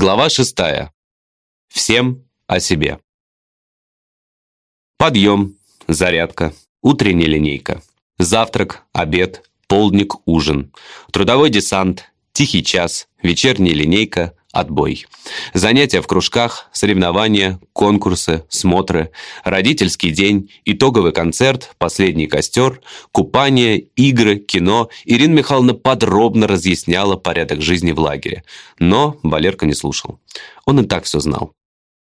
Глава шестая. Всем о себе. Подъем, зарядка, утренняя линейка, завтрак, обед, полдник, ужин, трудовой десант, тихий час, вечерняя линейка, отбой. Занятия в кружках, соревнования, конкурсы, смотры, родительский день, итоговый концерт, последний костер, купание, игры, кино. Ирина Михайловна подробно разъясняла порядок жизни в лагере. Но Валерка не слушал. Он и так все знал.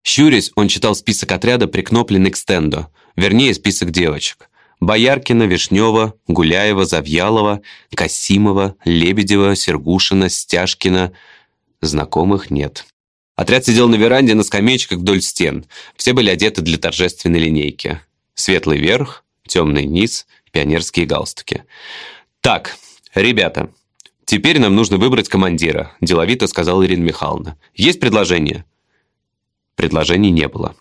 Щурясь, он читал список отряда, прикнопленный к стенду. Вернее, список девочек. Бояркина, Вишнева, Гуляева, Завьялова, Касимова, Лебедева, Сергушина, Стяжкина – Знакомых нет. Отряд сидел на веранде на скамеечках вдоль стен. Все были одеты для торжественной линейки. Светлый верх, темный низ, пионерские галстуки. «Так, ребята, теперь нам нужно выбрать командира», – деловито сказала Ирина Михайловна. «Есть предложение?» Предложений не было.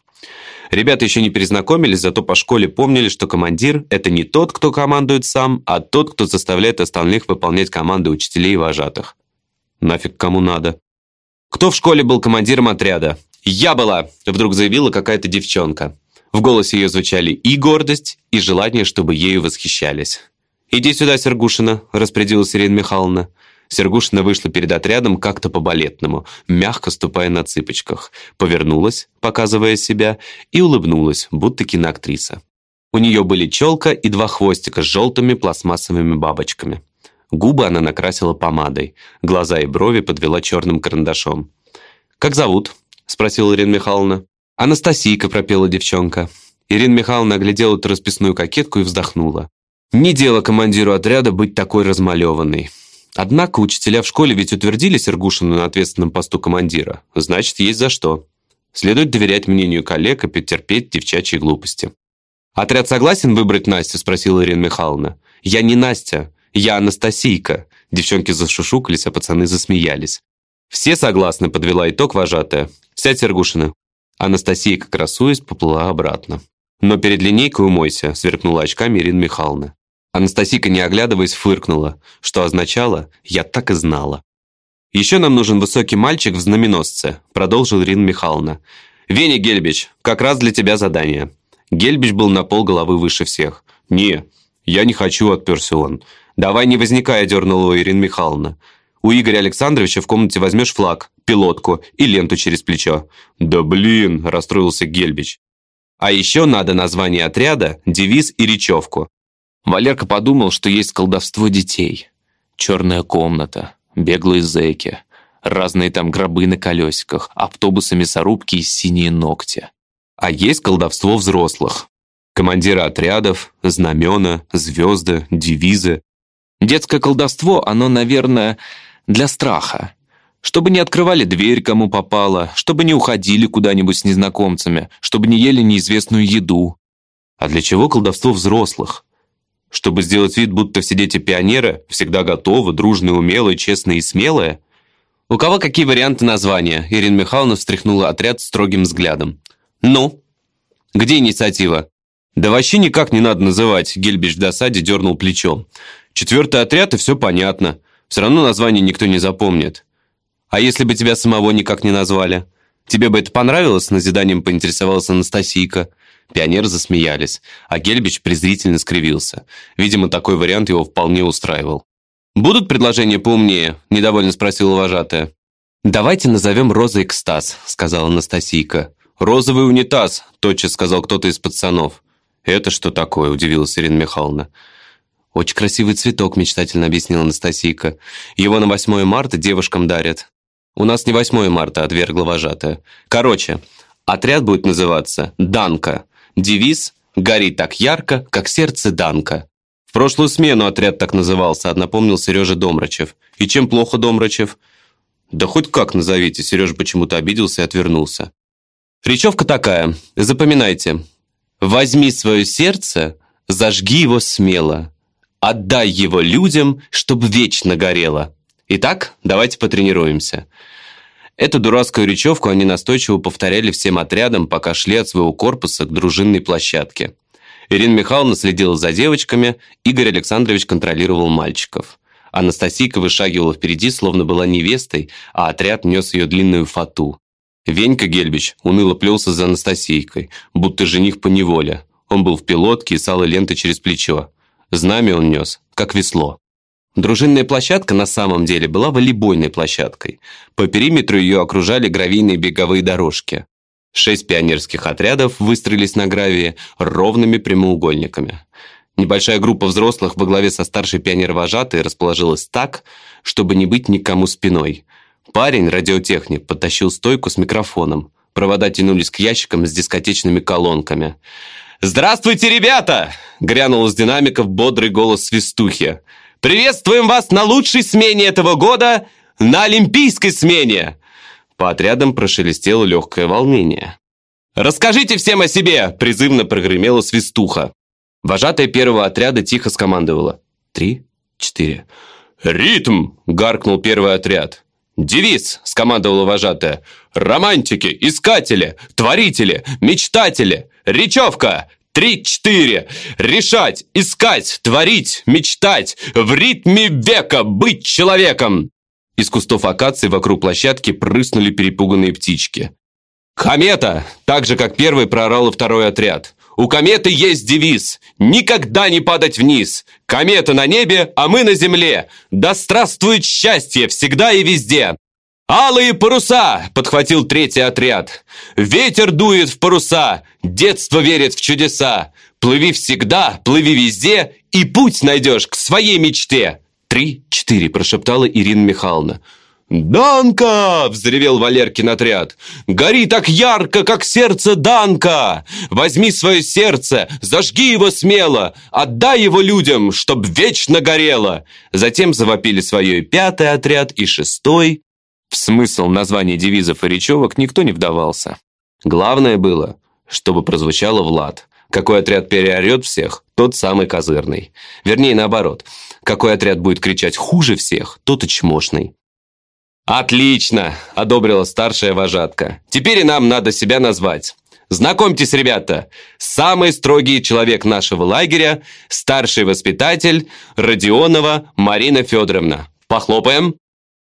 Ребята еще не перезнакомились, зато по школе помнили, что командир – это не тот, кто командует сам, а тот, кто заставляет остальных выполнять команды учителей и вожатых. Нафиг кому надо. «Кто в школе был командиром отряда?» «Я была!» – вдруг заявила какая-то девчонка. В голосе ее звучали и гордость, и желание, чтобы ею восхищались. «Иди сюда, Сергушина», – распорядилась Ирина Михайловна. Сергушина вышла перед отрядом как-то по-балетному, мягко ступая на цыпочках, повернулась, показывая себя, и улыбнулась, будто киноактриса. У нее были челка и два хвостика с желтыми пластмассовыми бабочками. Губы она накрасила помадой, глаза и брови подвела черным карандашом. «Как зовут?» – спросила Ирина Михайловна. «Анастасийка», – пропела девчонка. Ирина Михайловна оглядела эту расписную кокетку и вздохнула. «Не дело командиру отряда быть такой размалеванной». Однако учителя в школе ведь утвердили Сергушину на ответственном посту командира. Значит, есть за что. Следует доверять мнению коллег и потерпеть девчачьи глупости. «Отряд согласен выбрать Настю?» – спросила Ирина Михайловна. «Я не Настя. «Я Анастасийка!» Девчонки зашушукались, а пацаны засмеялись. «Все согласны», — подвела итог вожатая. «Сядь, Сергушина». Анастасийка, красуясь, поплыла обратно. «Но перед линейкой умойся», — сверкнула очками Ирина Михайловна. Анастасийка, не оглядываясь, фыркнула, что означало «я так и знала». «Еще нам нужен высокий мальчик в знаменосце», — продолжил Ирина Михайловна. «Веня Гельбич, как раз для тебя задание». Гельбич был на пол головы выше всех. «Не, я не хочу», — отперся он. «Давай не возникай», – дернула Ирина Михайловна. «У Игоря Александровича в комнате возьмешь флаг, пилотку и ленту через плечо». «Да блин!» – расстроился Гельбич. «А еще надо название отряда, девиз и речевку». Валерка подумал, что есть колдовство детей. Черная комната, беглые зэки, разные там гробы на колесиках, автобусы-мясорубки и синие ногти. А есть колдовство взрослых. Командиры отрядов, знамена, звезды, девизы. Детское колдовство, оно, наверное, для страха. Чтобы не открывали дверь, кому попало, чтобы не уходили куда-нибудь с незнакомцами, чтобы не ели неизвестную еду. А для чего колдовство взрослых? Чтобы сделать вид, будто все дети пионеры всегда готовы, дружные, умелые, честные и смелые? У кого какие варианты названия? Ирина Михайловна встряхнула отряд строгим взглядом. Ну? Где инициатива? Да вообще никак не надо называть, Гельбич в досаде дернул плечом. Четвертый отряд, и все понятно. Все равно название никто не запомнит. А если бы тебя самого никак не назвали? Тебе бы это понравилось?» Назиданием поинтересовалась Анастасийка. Пионеры засмеялись, а Гельбич презрительно скривился. Видимо, такой вариант его вполне устраивал. «Будут предложения поумнее?» – недовольно спросила вожатая. «Давайте назовем Роза Экстаз», – сказала Анастасийка. «Розовый унитаз», – тотчас сказал кто-то из пацанов. «Это что такое?» – удивилась Ирина Михайловна. «Очень красивый цветок», – мечтательно объяснила Анастасийка. «Его на 8 марта девушкам дарят». «У нас не 8 марта», – отвергла вожатая. «Короче, отряд будет называться «Данка». Девиз «Гори так ярко, как сердце Данка». В прошлую смену отряд так назывался, напомнил Сережа Домрачев. «И чем плохо Домрачев?» «Да хоть как назовите», Сережа почему-то обиделся и отвернулся. Речевка такая, запоминайте. «Возьми свое сердце, зажги его смело, Отдай его людям, чтобы вечно горело. Итак, давайте потренируемся. Эту дурацкую речевку они настойчиво повторяли всем отрядам, пока шли от своего корпуса к дружинной площадке. Ирина Михайловна следила за девочками, Игорь Александрович контролировал мальчиков. Анастасийка вышагивала впереди, словно была невестой, а отряд нес ее длинную фату. Венька Гельбич уныло плелся за Анастасийкой, будто жених по неволе. Он был в пилотке и с алой лентой через плечо. Знамя он нес, как весло. Дружинная площадка на самом деле была волейбольной площадкой. По периметру ее окружали гравийные беговые дорожки. Шесть пионерских отрядов выстроились на гравии ровными прямоугольниками. Небольшая группа взрослых во главе со старшей пионер-вожатой расположилась так, чтобы не быть никому спиной. Парень, радиотехник, подтащил стойку с микрофоном. Провода тянулись к ящикам с дискотечными колонками. «Здравствуйте, ребята!» – грянул из динамиков бодрый голос свистухи. «Приветствуем вас на лучшей смене этого года, на олимпийской смене!» По отрядам прошелестело легкое волнение. «Расскажите всем о себе!» – призывно прогремела свистуха. Вожатая первого отряда тихо скомандовала. «Три, четыре». «Ритм!» – гаркнул первый отряд. «Девиз!» – скомандовала вожатая. «Романтики, искатели, творители, мечтатели, речевка!» Три-четыре. Решать, искать, творить, мечтать. В ритме века быть человеком. Из кустов акации вокруг площадки прыснули перепуганные птички. «Комета!» Так же, как первый проорал и второй отряд. У кометы есть девиз «Никогда не падать вниз». Комета на небе, а мы на земле. Да здравствует счастье всегда и везде. «Алые паруса!» – подхватил третий отряд. «Ветер дует в паруса, детство верит в чудеса. Плыви всегда, плыви везде, и путь найдешь к своей мечте». «Три-четыре», – прошептала Ирина Михайловна. «Данка!» – взревел Валеркин отряд. «Гори так ярко, как сердце Данка! Возьми свое сердце, зажги его смело, отдай его людям, чтоб вечно горело!» Затем завопили свое и пятый отряд, и шестой. В смысл названия девизов и речевок никто не вдавался. Главное было, чтобы прозвучало Влад. Какой отряд переорет всех, тот самый козырный. Вернее, наоборот. Какой отряд будет кричать хуже всех, тот и чмошный. «Отлично!» – одобрила старшая вожатка. «Теперь и нам надо себя назвать. Знакомьтесь, ребята, самый строгий человек нашего лагеря, старший воспитатель Родионова Марина Федоровна. Похлопаем!»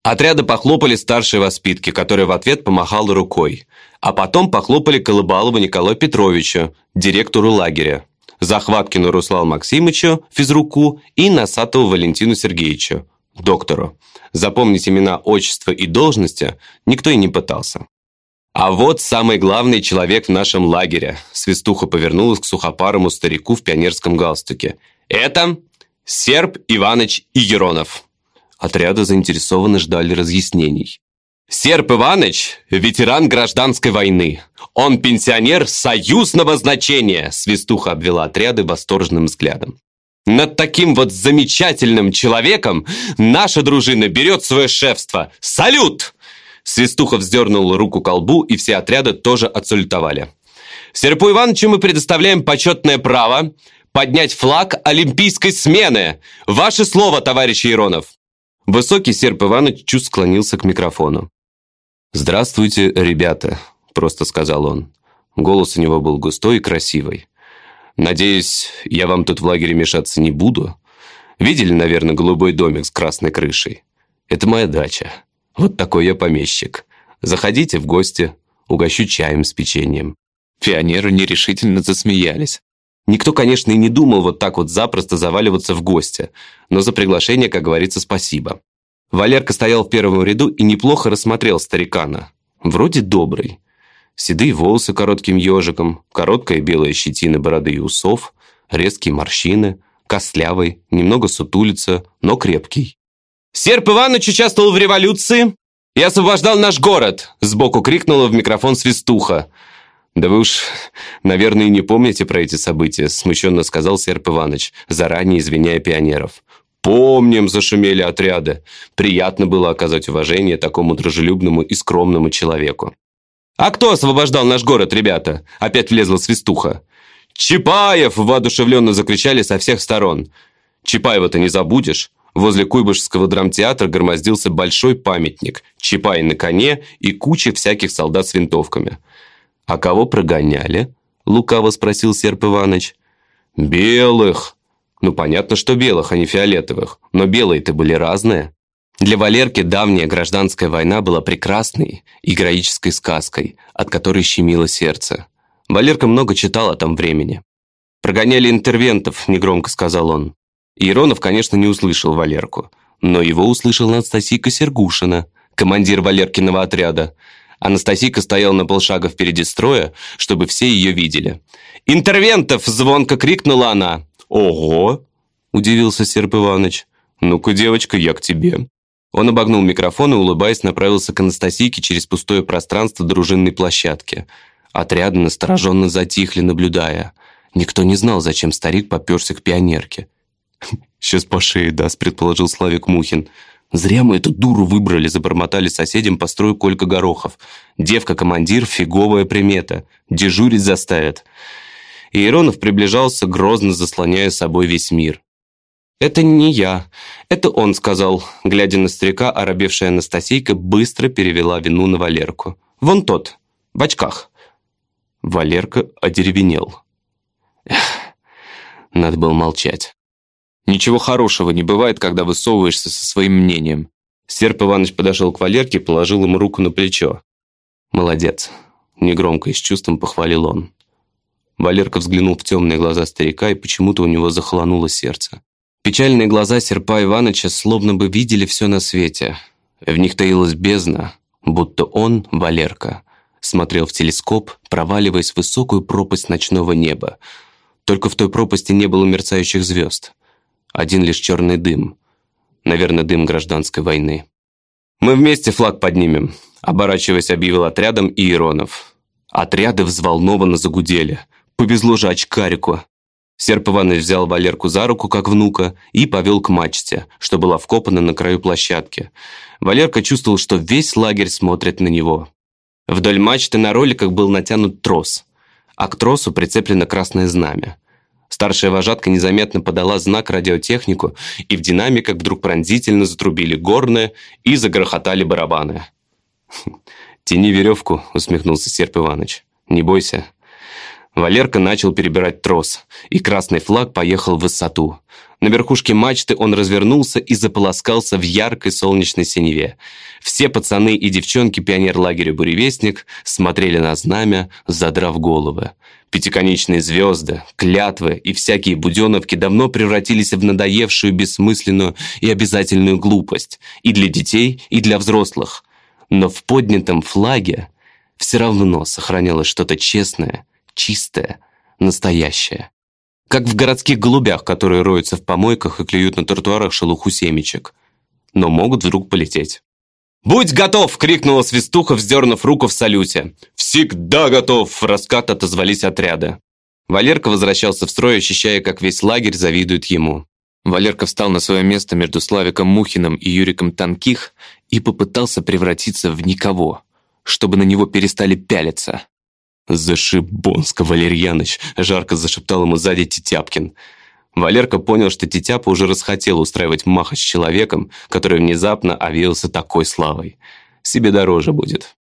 Отряды похлопали старшей воспитки, которая в ответ помахала рукой. А потом похлопали Колыбалову Николаю Петровичу, директору лагеря. Захваткину Руслану Максимовичу, физруку, и Носатову Валентину Сергеевичу, доктору. Запомнить имена, отчества и должности никто и не пытался. А вот самый главный человек в нашем лагере. Свистуха повернулась к сухопарому старику в пионерском галстуке. Это Серб Иваныч Игеронов. Отряды заинтересованно ждали разъяснений. Серп Иваныч – ветеран гражданской войны. Он пенсионер союзного значения, свистуха обвела отряды восторженным взглядом. Над таким вот замечательным человеком наша дружина берет свое шефство. Салют! Свистуха вздернул руку к колбу, и все отряды тоже отсалютовали. Серпу Ивановичу мы предоставляем почетное право поднять флаг олимпийской смены. Ваше слово, товарищ Иронов. Высокий Серп Иванович чуть склонился к микрофону. «Здравствуйте, ребята», – просто сказал он. Голос у него был густой и красивый. Надеюсь, я вам тут в лагере мешаться не буду. Видели, наверное, голубой домик с красной крышей? Это моя дача. Вот такой я помещик. Заходите в гости, угощу чаем с печеньем». Пионеры нерешительно засмеялись. Никто, конечно, и не думал вот так вот запросто заваливаться в гости, но за приглашение, как говорится, спасибо. Валерка стоял в первом ряду и неплохо рассмотрел старикана. Вроде добрый. Седые волосы коротким ежиком, короткая белая щетина бороды и усов, резкие морщины, костлявый, немного сутулица, но крепкий. «Серп Иванович участвовал в революции и освобождал наш город!» Сбоку крикнула в микрофон свистуха. «Да вы уж, наверное, и не помните про эти события», смущенно сказал Серп Иванович, заранее извиняя пионеров. «Помним!» – зашумели отряды. Приятно было оказать уважение такому дружелюбному и скромному человеку. «А кто освобождал наш город, ребята?» – опять влезла свистуха. «Чапаев!» – воодушевленно закричали со всех сторон. «Чапаева-то не забудешь!» Возле Куйбышевского драмтеатра громоздился большой памятник, Чапай на коне и куча всяких солдат с винтовками. «А кого прогоняли?» – лукаво спросил Серп Иваныч. «Белых!» Ну, понятно, что белых, а не фиолетовых, но белые-то были разные. Для Валерки давняя гражданская война была прекрасной и героической сказкой, от которой щемило сердце. Валерка много читал о том времени. «Прогоняли интервентов», – негромко сказал он. Иронов, конечно, не услышал Валерку, но его услышала Анастасийка Сергушина, командир Валеркиного отряда. Анастасийка стояла на полшага впереди строя, чтобы все ее видели. «Интервентов!» – звонко крикнула она. «Ого!» – удивился Серп Иванович. «Ну-ка, девочка, я к тебе». Он обогнул микрофон и, улыбаясь, направился к Анастасийке через пустое пространство дружинной площадки. Отряды настороженно затихли, наблюдая. Никто не знал, зачем старик попёрся к пионерке. «Сейчас по шее даст», — предположил Славик Мухин. «Зря мы эту дуру выбрали», — забормотали соседям по строю Колька Горохов. «Девка-командир — фиговая примета. Дежурить заставят». Иеронов приближался, грозно заслоняя собой весь мир. «Это не я. Это он сказал». Глядя на старика, оробевшая Анастасийка быстро перевела вину на Валерку. «Вон тот, в очках». Валерка одеревенел. Эх, надо было молчать. Ничего хорошего не бывает, когда высовываешься со своим мнением. Серп Иванович подошел к Валерке и положил ему руку на плечо. «Молодец», – негромко и с чувством похвалил он. Валерка взглянул в темные глаза старика, и почему-то у него захолонуло сердце. Печальные глаза Серпа Ивановича словно бы видели все на свете. В них таилась бездна, будто он, Валерка, смотрел в телескоп, проваливаясь в высокую пропасть ночного неба. Только в той пропасти не было мерцающих звезд. Один лишь черный дым. Наверное, дым гражданской войны. «Мы вместе флаг поднимем», – оборачиваясь, объявил отрядом Иеронов. Отряды взволнованно загудели. Повезло же очкарику. Серп Иванович взял Валерку за руку, как внука, и повел к мачте, что была вкопана на краю площадки. Валерка чувствовал, что весь лагерь смотрит на него. Вдоль мачты на роликах был натянут трос, а к тросу прицеплено красное знамя. Старшая вожатка незаметно подала знак радиотехнику, и в динамиках вдруг пронзительно затрубили горные и загрохотали барабаны. «Тяни веревку», — усмехнулся Серп Иванович. «Не бойся». Валерка начал перебирать трос, и красный флаг поехал в высоту. На верхушке мачты он развернулся и заполоскался в яркой солнечной синеве. Все пацаны и девчонки пионер-лагеря «Буревестник» смотрели на знамя, задрав головы. Пятиконечные звезды, клятвы и всякие буденовки давно превратились в надоевшую бессмысленную и обязательную глупость и для детей, и для взрослых. Но в поднятом флаге все равно сохранялось что-то честное, чистое, настоящее. Как в городских голубях, которые роются в помойках и клюют на тротуарах шелуху семечек. Но могут вдруг полететь. «Будь готов!» — крикнула свистуха, вздернув руку в салюте. «Всегда готов!» — в раскат отозвались отряды. Валерка возвращался в строй, ощущая, как весь лагерь завидует ему. Валерка встал на свое место между Славиком Мухиным и Юриком Танких и попытался превратиться в никого, чтобы на него перестали пялиться. «Зашибонска, Валерьяныч!» — жарко зашептал ему сзади Тетяпкин. Валерка понял, что Тетяпа уже расхотел устраивать маха с человеком, который внезапно овеялся такой славой. Себе дороже будет.